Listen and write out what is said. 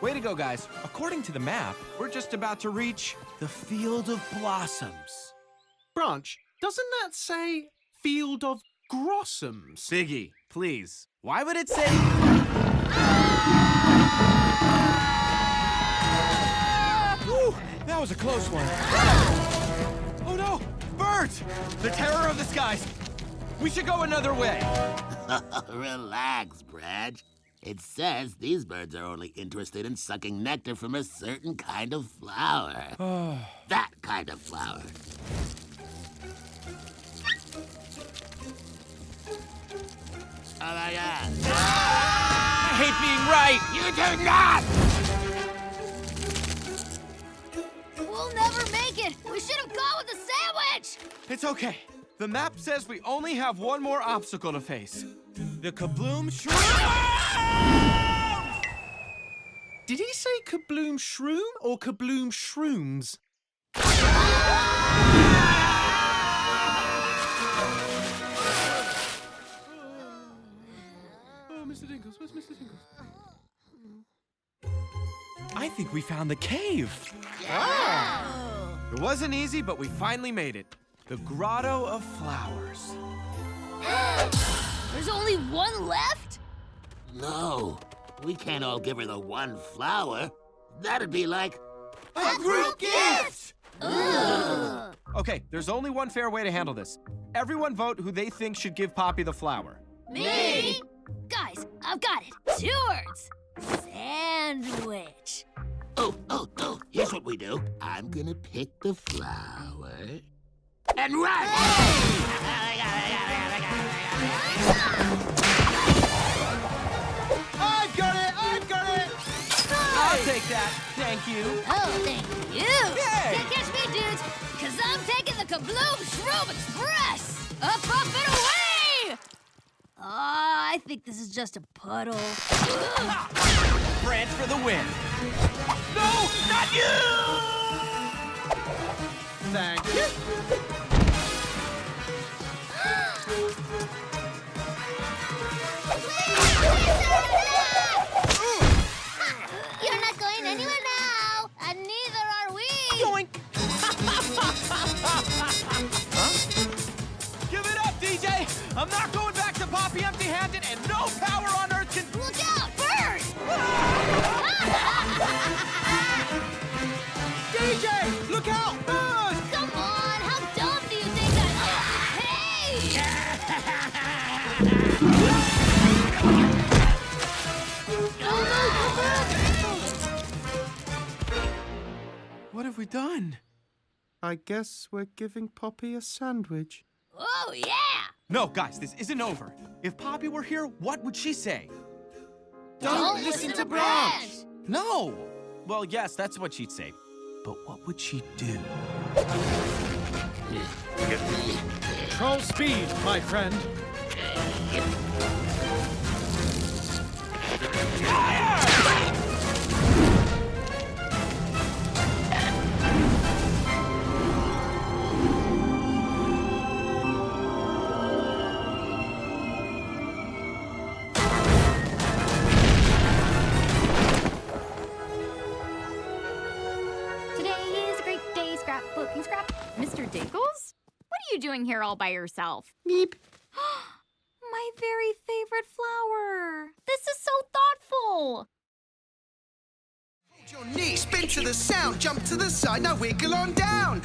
Way to go, guys. According to the map, we're just about to reach the Field of Blossoms. Branch, doesn't that say Field of Grossoms? Biggie, please. Why would it say. Whew, that was a close one. Oh no! Bert! The terror of the skies! We should go another way. Relax, Bradge. It says these birds are only interested in sucking nectar from a certain kind of flower. that kind of flower. Oh my god. I hate being right! You do not! We'll never make it. We should have gone with the sandwich. It's okay. The map says we only have one more obstacle to face. The Kabloom Shroom! Did he say Kabloom Shroom or Kabloom Shrooms? Oh, Mr. Dinkles, where's Mr. Dinkles? I think we found the cave. It wasn't easy, but we finally made it. The Grotto of Flowers. There's only one left? No, we can't all give her the one flower. That'd be like A group gift! Ugh. Okay, there's only one fair way to handle this. Everyone vote who they think should give Poppy the flower. Me? Guys, I've got it. Two words. Sandwich. Oh, oh, oh, here's what we do. I'm gonna pick the flower and run! I've Thank you. Oh, thank you. Yay! Can't catch me, dudes, because I'm taking the Kabloom Shroom Express. Up, up, and away! Aw, I think this is just a puddle. Branch for the win. No, not you! I'm not going back to Poppy empty-handed, and no power on Earth can... Look out, bird! DJ, look out! Bird! Come on, how dumb do you think I am? Hey! What have we done? I guess we're giving Poppy a sandwich. Oh, yeah! No, guys, this isn't over. If Poppy were here, what would she say? Don't listen to Branch. No! Well, yes, that's what she'd say. But what would she do? Control speed, my friend. Today scrapbooking scrap. Mr. Dinkles? What are you doing here all by yourself? Meep. My very favorite flower. This is so thoughtful. Hold your knee, spin to the sound, jump to the side, now wiggle on down.